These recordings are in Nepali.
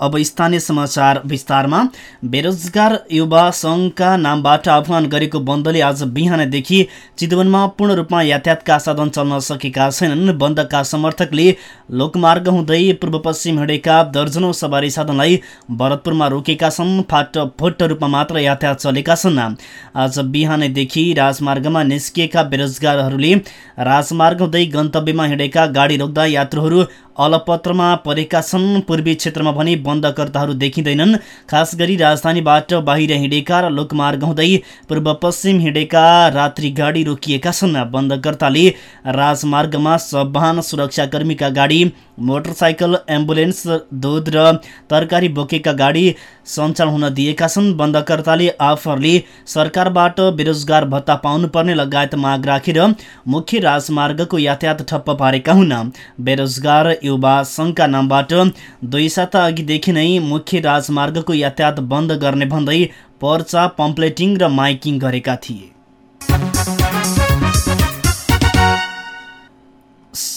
अब स्थानीय समाचार विस्तारमा। बेरोजगार युवा सङ्घका नामबाट आह्वान गरेको बन्दले आज बिहानदेखि चितवनमा पूर्ण रूपमा यातायातका साधन चल्न सकेका छैनन्। बन्दका समर्थकले लोकमार्ग हुँदै पूर्व पश्चिम हिँडेका दर्जनौँ सवारी साधनलाई भरतपुरमा रोकेका छन्। फाटफुट रूपमा मात्र यातायात चलेका छन्। आज बिहानैदेखि राजमार्गमा निस्किएका बेरोजगारहरूले राजमार्ग हुँदै गन्तव्यमा हिँडेका गाडी रोक्दा यात्रुहरू अलपत्रमा परेका छन्। पूर्वी क्षेत्रमा भने बन्दकर्ताहरू देखिँदैनन्। खास गरी राजधानीबाट बाहिर हिँडेका र लोकमार्ग हुँदै पूर्व पश्चिम हिँडेका रात्रि गाडी रोकिएका छन्। बन्दकर्ताले राजमार्गमा सवाहन सुरक्षाकर्मीका गाडी मोटरसाइकल एम्बुलेन्स दुध र तरकारी बोकेका गाडी सञ्चालन हुन दिएका छन्। बन्दकर्ताले आफूहरूले सरकारबाट बेरोजगार भत्ता पाउनुपर्ने लगायत माग राखेर मुख्य राजमार्गको यातायात ठप्प पारेका हुन्। बेरोजगार युवा सङ्घका नामबाट दुई साता अघिदेखि नै मुख्य राजमार्गको यातायात बन्द गर्ने भन्दै पर्चा पम्प्लेटिङ र माइकिङ गरेका थिए।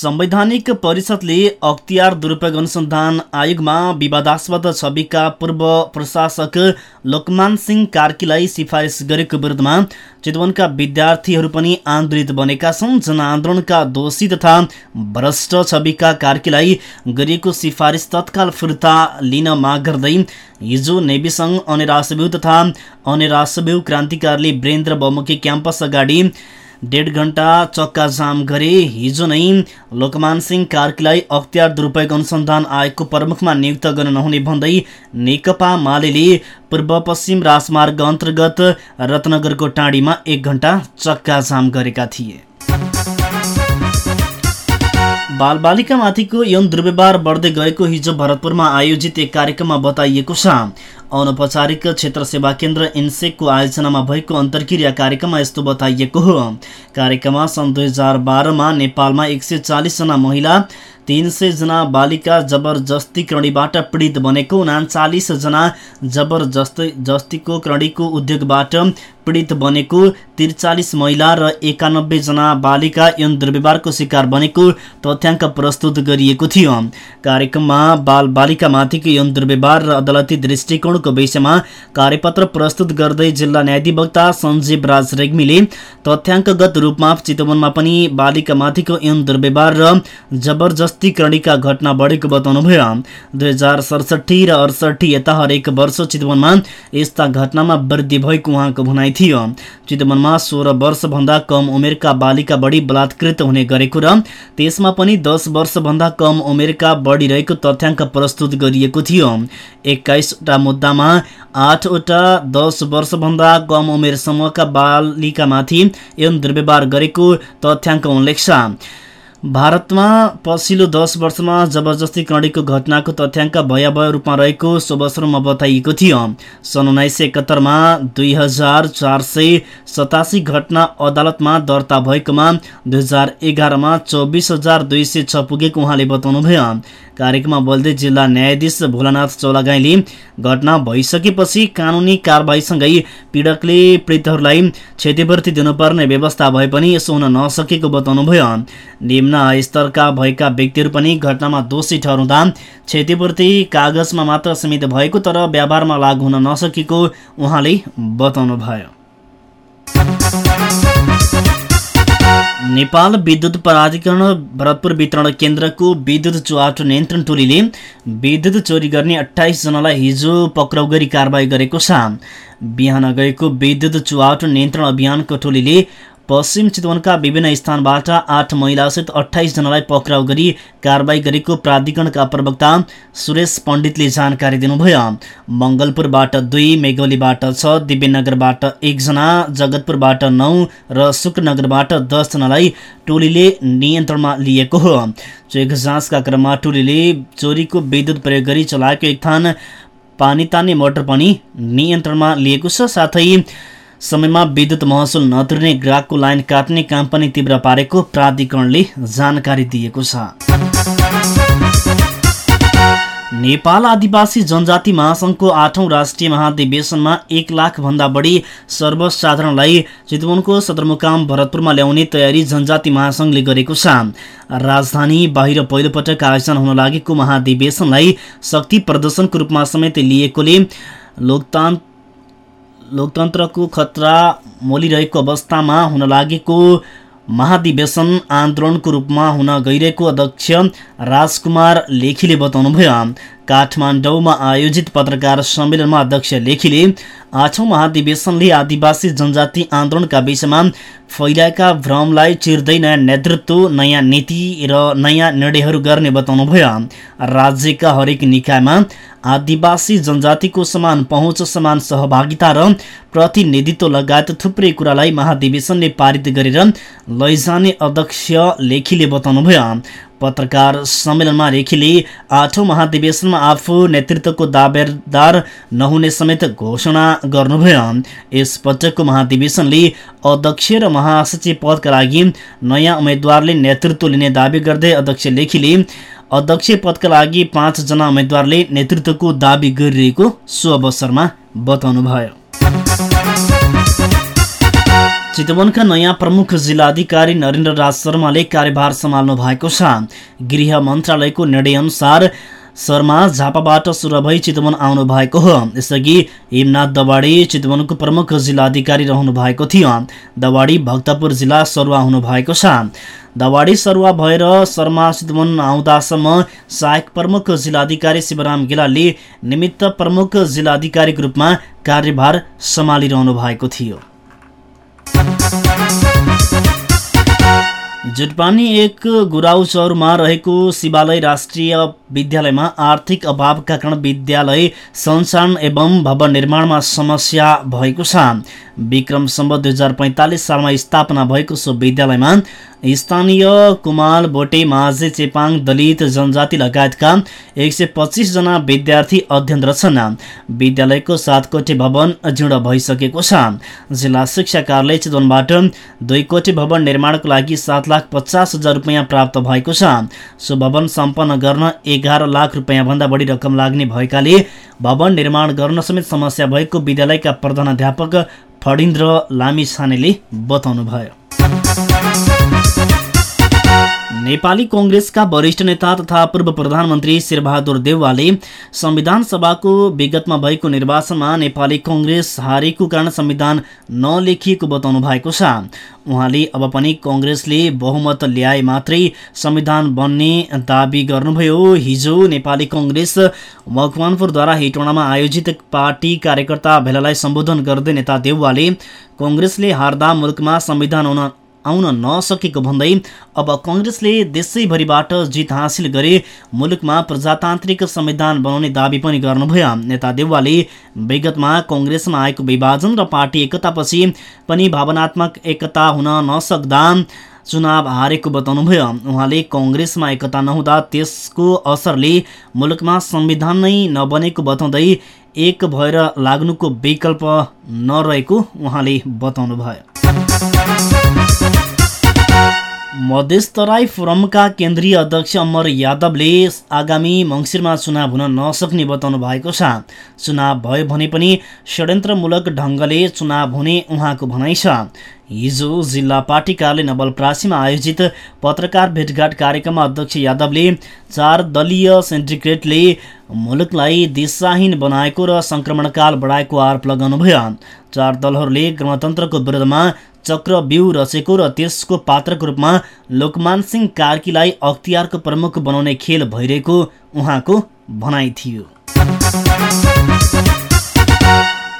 संवैधानिक परिषदले अख्तियार दुरुपयोग अनुसन्धान आयोगमा विवादास्पद छविका पूर्व प्रशासक लोकमान सिंह कार्कीलाई सिफारिस गरेको विरुद्धमा चितवनका विद्यार्थीहरू पनि आन्दोलित बनेका छन्। जनआन्दोलनका दोषी तथा भ्रष्ट छविका कार्कीलाई गरिएको सिफारिस तत्काल फिर्ता लिन माग गर्दै हिजो नेविसङ्घ अनेरासब्यू तथा अनेरासब्यू क्रान्तिकारीले वीरेन्द्र बहुमुखी क्याम्पस अगाडि डेढ घन्टा चक्का जाम गरे। हिजो नै लोकमान सिंह कार्कीलाई अख्तियार दुरुपयोग अनुसन्धान आयोगको प्रमुखमा नियुक्त गर्न नहुने भन्दै नेकपा मालेले पूर्व पश्चिम राजमार्ग अन्तर्गत रत्नगरको टाँडीमा एक घन्टा चक्का जाम गरेका थिए। बालबालिकामाथिको यौन दुर्व्यवहार बढ्दै गएको हिजो भरतपुरमा आयोजित एक कार्यक्रममा बताइएको छ। अनौपचारिक क्षेत्र सेवा केन्द्र इन्सेकको आयोजनामा भएको अन्तर्क्रिया कार्यक्रममा यस्तो बताइएको हो। कार्यक्रममा सन् दुई हजार बाह्रमा नेपालमा एक सय चालिसजना महिला तिन सयजना बालिका जबरजस्ती क्रणीबाट पीडित बनेको उनाचालिसजना जबरजस्ती जस्तीको क्रणीको उद्योगबाट पीडित बनेको त्रिचालिस महिला र एकानब्बेजना बालिका यौन दुर्व्यवहारको शिकार बनेको तथ्याङ्क प्रस्तुत गरिएको थियो। कार्यक्रममा बाल बालिकामाथिको यौन दुर्व्यवहार र अदालती दृष्टिकोणको विषयमा कार्यपत्र प्रस्तुत गर्दै जिल्ला न्यायाधिवक्ता सञ्जीव राज रेग्मीले तथ्याङ्कगत रूपमा चितवनमा पनि बालिकामाथिको यौन दुर्व्यवहार र जबरजस्ती करणीका घटना बढेको बताउनुभयो। दुई हजार सडसठी र अडसठी यता हरेक वर्ष चितवनमा यस्ता घटनामा वृद्धि भएको उहाँको भनाइ थियो। चितवनमा सोह्र वर्षभन्दा कम उमेरका बालिका बढी बलात्कृत हुने गरेको र त्यसमा पनि दस वर्षभन्दा कम उमेरका बढी रहेको तथ्याङ्क प्रस्तुत गरिएको थियो। एक्काइसवटा मुद्दामा आठवटा दस वर्षभन्दा कम उमेर समूहका बालिकामाथि यौन दुर्व्यवहार गरेको तथ्याङ्क उल्लेख छ। भारतमा पछिल्लो दस वर्षमा जबरजस्ती क्रडीको घटनाको तथ्याङ्क भयावह रूपमा रहेको सोबसरमा बताइएको थियो। सन् उन्नाइस सय एकहत्तरमा दुई घटना अदालतमा दर्ता भएकोमा दुई हजार एघारमा चौबिस हजार दुई सय छ पुगेको उहाँले बताउनुभयो। कार्यक्रममा बोल्दै जिल्ला न्यायाधीश भोलानाथ चौलागाईले घटना भइसकेपछि कानुनी कारवाहीसँगै पीडकले पीडितहरूलाई क्षतिपूर्ति दिनुपर्ने व्यवस्था भए पनि यसो हुन नसकेको बताउनुभयो। निम्न स्तरका भएका व्यक्तिहरू पनि घटनामा दोषी ठहरुँदा क्षतिपूर्ति कागजमा मात्र सीमित भएको तर व्यवहारमा लागू हुन नसकेको उहाँले बताउनुभयो। नेपाल विद्युत प्राधिकरण भरतपुर वितरण केन्द्रको विद्युत चुहाटो नियन्त्रण टोलीले विद्युत चोरी गर्ने अठाइसजनालाई हिजो पक्राउ गरी कारवाही गरेको छ। बिहान गएको विद्युत चुहाटो नियन्त्रण अभियानको टोलीले पश्चिम चितवनका विभिन्न स्थानबाट आठ महिलासहित अठाइसजनालाई पक्राउ गरी कारवाही गरेको प्राधिकरणका प्रवक्ता सुरेश पण्डितले जानकारी दिनुभयो। मङ्गलपुरबाट दुई मेघौलीबाट छ दिव्यनगरबाट एकजना जगतपुरबाट नौ र शुक्रनगरबाट दसजनालाई टोलीले नियन्त्रणमा लिएको हो। चेक जाँचका क्रममा टोलीले चोरीको विद्युत प्रयोग गरी चलाएको एक थान पानी तान्ने मोटर पनि नियन्त्रणमा लिएको छ। साथै समयमा विद्युत महसुल नतिर्ने ग्राहकको लाइन काट्ने काम पनि तीव्र पारेको प्राधिकरणले जानकारी दिएको छ। नेपाल आदिवासी जनजाति महासङ्घको आठौँ राष्ट्रिय महाधिवेशनमा एक लाखभन्दा बढी सर्वसाधारणलाई चितवनको सदरमुकाम भरतपुरमा ल्याउने तयारी जनजाति महासङ्घले गरेको छ। राजधानी बाहिर पहिलोपटक आयोजना हुन लागेको महाधिवेशनलाई शक्ति प्रदर्शनको रूपमा समेत लिएकोले लोकतान्त्र लोकतन्त्रको खतरा मोलिरहेको अवस्थामा हुन लागेको महाधिवेशन आन्दोलनको रूपमा हुन गइरहेको अध्यक्ष राजकुमार लेखीले बताउनुभयो। काठमाडौँमा आयोजित पत्रकार सम्मेलनमा अध्यक्ष लेखीले आठौँ महाधिवेशनले आदिवासी जनजाति आन्दोलनका विषयमा फैलाएका भ्रमलाई चिर्दै नयाँ नेतृत्व नयाँ नीति र नयाँ निर्णयहरू गर्ने बताउनुभयो। राज्यका हरेक निकायमा आदिवासी जनजातिको समान पहुँच समान सहभागिता र प्रतिनिधित्व लगायत थुप्रै कुरालाई महाधिवेशनले पारित गरेर लैजाने अध्यक्ष लेखीले बताउनुभयो। पत्रकार सम्मेलनमा रेखीले आठौँ महाधिवेशनमा आफू नेतृत्वको दावेदार नहुने समेत घोषणा गर्नुभयो। यसपटकको महाधिवेशनले अध्यक्ष र महासचिव पदका लागि नयाँ उम्मेद्वारले नेतृत्व लिने दावी गर्दै अध्यक्ष लेखीले अध्यक्ष पदका लागि पाँचजना उम्मेद्वारले नेतृत्वको दावी गरिरहेको सो अवसरमा बताउनुभयो। चितवनका नयाँ प्रमुख जिल्लाधिकारी नरेन्द्र राज शर्माले कार्यभार सम्हाल्नु भएको छ। गृह मन्त्रालयको निर्णयअनुसार शर्मा झापाबाट सुरु भई चितवन आउनु भएको हो। यसअघि हेमनाथ दवाडी चितवनको प्रमुख जिल्लाधिकारी रहनु भएको थियो। दवाडी भक्तपुर जिल्ला सरुवा हुनु भएको छ। दवाडी सरुवा भएर शर्मा चितवन आउँदासम्म सहायक प्रमुख जिल्लाधिकारी शिवराम गेलालले निमित्त प्रमुख जिल्लाधिकारीको रूपमा कार्यभार सम्हालिरहनु भएको थियो। जुटपानी एक गुराउ चौरमा रहेको शिवालय राष्ट्रिय विद्यालयमा आर्थिक अभावका कारण विद्यालय सञ्चालन एवं भवन निर्माणमा समस्या भएको छ। विक्रम सम्बत दुई हजार पैँतालिस सालमा स्थापना भएको सो विद्यालयमा स्थानीय कुमाल बोटे माझे चेपाङ दलित जनजाति लगायतका एक सय पच्चिसजना विद्यार्थी अध्ययनरत छन्। विद्यालयको सात कोठी भवन जीर्ण भइसकेको छ। जिल्ला शिक्षा कार्यालय चितवनबाट दुई कोठी भवन निर्माणको लागि सात लाख पचास हजार रुपियाँ प्राप्त भएको छ। सो भवन सम्पन्न गर्न एघार लाख रुपियाँभन्दा बढी रकम लाग्ने भएकाले भवन निर्माण गर्न समेत समस्या भएको विद्यालयका प्रधानाध्यापक फणिन्द्र लामिछानेले बताउनुभयो। नेपाली कङ्ग्रेसका वरिष्ठ नेता तथा पूर्व प्रधानमन्त्री शेरबहादुर देउवाले संविधान सभाको विगतमा भएको निर्वाचनमा नेपाली कङ्ग्रेस हारेको कारण संविधान नलेखिएको बताउनु भएको छ। उहाँले अब पनि कङ्ग्रेसले बहुमत ल्याए मात्रै संविधान बन्ने दावी गर्नुभयो। हिजो नेपाली कङ्ग्रेस मकवानपुरद्वारा हेटौँडामा आयोजित पार्टी कार्यकर्ता भेलालाई सम्बोधन गर्दै नेता देउवाले कङ्ग्रेसले हार्दा मुलुकमा संविधान आउन नसकेको भन्दै अब कङ्ग्रेसले देशैभरिबाट जित हासिल गरे मुलुकमा प्रजातान्त्रिक संविधान बनाउने दावी पनि गर्नुभयो। नेता देउवाले विगतमा कङ्ग्रेसमा आएको विभाजन र पार्टी एकतापछि पनि भावनात्मक एकता हुन नसक्दा चुनाव हारेको बताउनुभयो। उहाँले कङ्ग्रेसमा एकता नहुँदा त्यसको असरले मुलुकमा संविधान नै नबनेको बताउँदै एक भएर लाग्नुको विकल्प नरहेको उहाँले बताउनुभयो। मधेसतराई फोरमका केन्द्रीय अध्यक्ष अमर यादवले आगामी मङ्सिरमा चुनाव हुन नसक्ने बताउनु भएको छ। चुनाव भयो भने पनि षड्यन्त्रमूलक ढङ्गले चुनाव हुने उहाँको भनाइ छ। हिजो जिल्ला पार्टी कार्यालय नवलप्रासीमा आयोजित पत्रकार भेटघाट कार्यक्रममा अध्यक्ष यादवले चार दलीय सेन्टिग्रेटले मुलुकलाई दिशाहीन बनाएको र सङ्क्रमणकाल बढाएको आरोप लगाउनुभयो। चार दलहरूले गणतन्त्रको विरुद्धमा चक्रव्यूह रचेको र त्यसको पात्रको रूपमा लोकमान सिंह कार्कीलाई अख्तियारको प्रमुख बनाउने खेल भइरहेको उहाँको भनाइ थियो।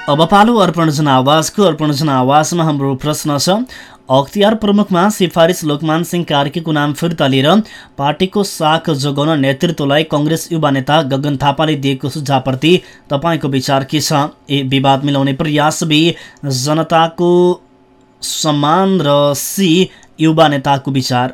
अब पालो अर्पण जनावासको अर्पण जनावासमा हाम्रो प्रश्न छ अख्तियार प्रमुखमा सिफारिस लोकमान सिंह कार्कीको नाम फिर्ता लिएर पार्टीको साख जोगाउन नेतृत्वलाई कङ्ग्रेस युवा नेता गगन थापाले दिएको सुझावप्रति तपाईँको विचार के छ? ए विवाद मिलाउने प्रयास बी जनताको सम्मान र सी युवा नेताको विचार।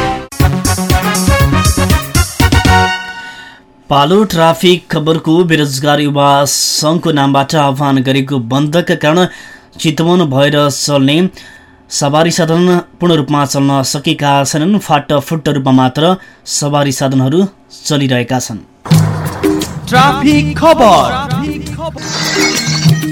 पालो ट्राफिक खबरको बेरोजगार युवा सङ्घको नामबाट आह्वान गरेको बन्दका कारण चितवन भएर चल्ने सवारी साधन पूर्ण रूपमा चल्न सकेका छैनन्। फाटफुट्ट रूपमा मात्र सवारी साधनहरू चलिरहेका छन्।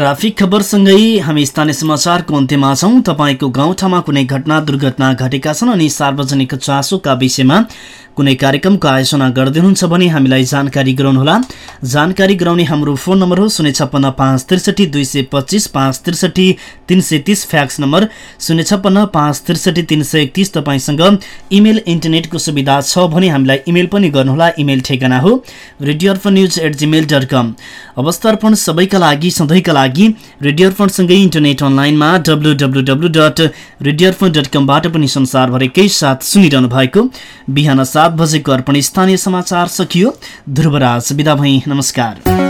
ट्राफिक खबरसँगै हामी स्थानीय समाचारको अन्त्यमा छौँ। तपाईँको गाउँठाउँमा कुनै घटना दुर्घटना घटेका छन् अनि सार्वजनिक चासोका विषयमा कुनै कार्यक्रमको आयोजना गरिदिनुहुन्छ भने हामीलाई जानकारी गराउनुहोला। जानकारी गराउने हाम्रो फोन नम्बर हो शून्य छप्पन्न पाँच त्रिसठी दुई सय पच्चिस पाँच त्रिसठी तिन सय तिस फ्याक्स नम्बर। शून्य छप्पन्न पाँच त्रिसठी तिन सय एकतिस तपाईँसँग इमेल इन्टरनेटको सुविधा छ भने हामीलाई इमेल पनि गर्नुहोला। इमेल ठेगाना हो। Radio Arpan news at Gmail dot com अवस्था अर्पण सबैका लागि सधैँका लागि रेडियो अर्पणसँगै इन्टरनेट अनलाइनमा W W W dot radio Arpan dot कमबाट पनि संसारभरिकै साथ सुनिरहनु भएको। बिहान सात बजेको अर्पण स्थानीय समाचार सकियो। ध्रुवराज विदा भई नमस्कार।